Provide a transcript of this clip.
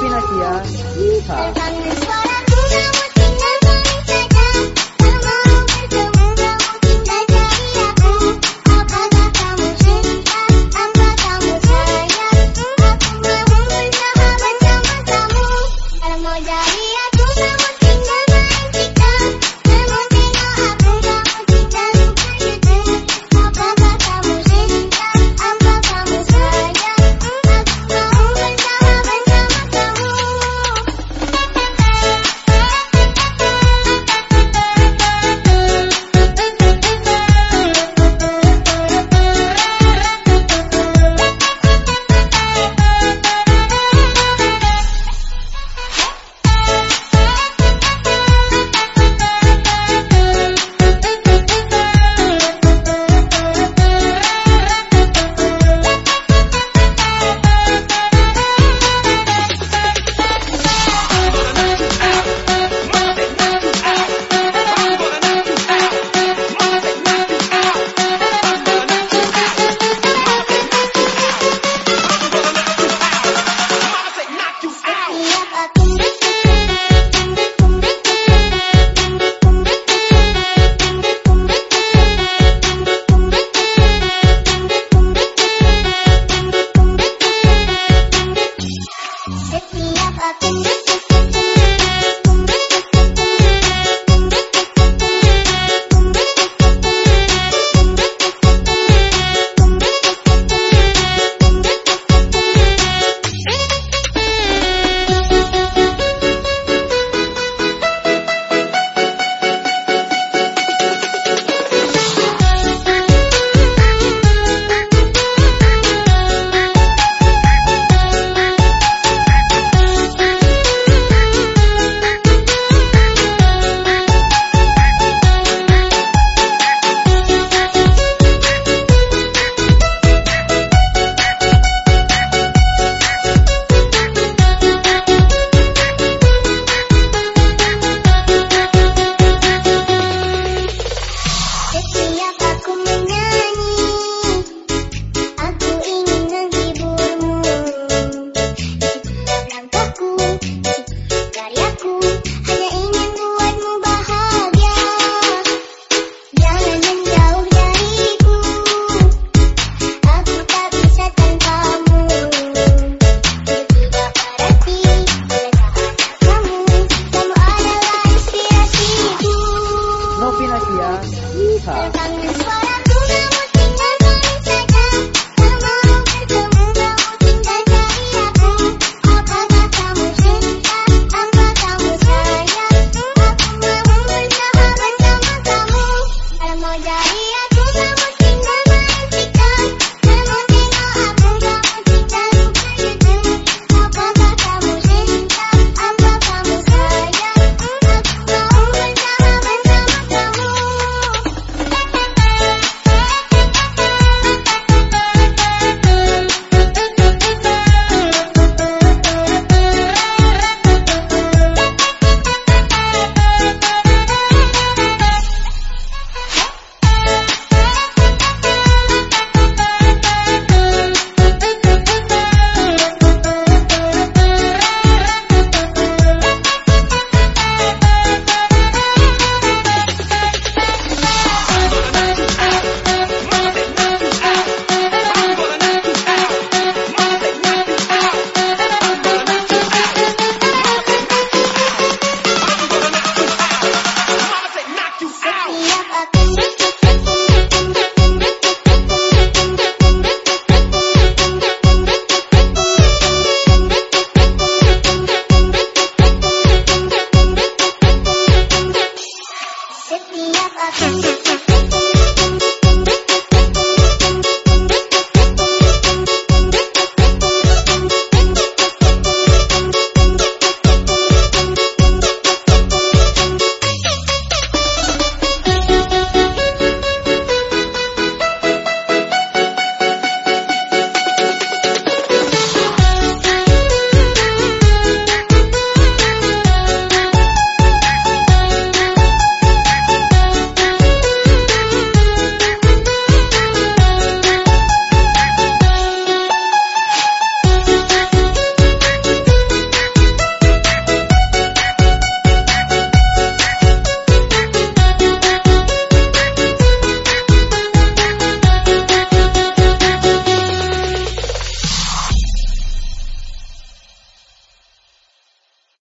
bahagia. Yeehaw. I've Pilipinas yan. Yeehaw! siap aku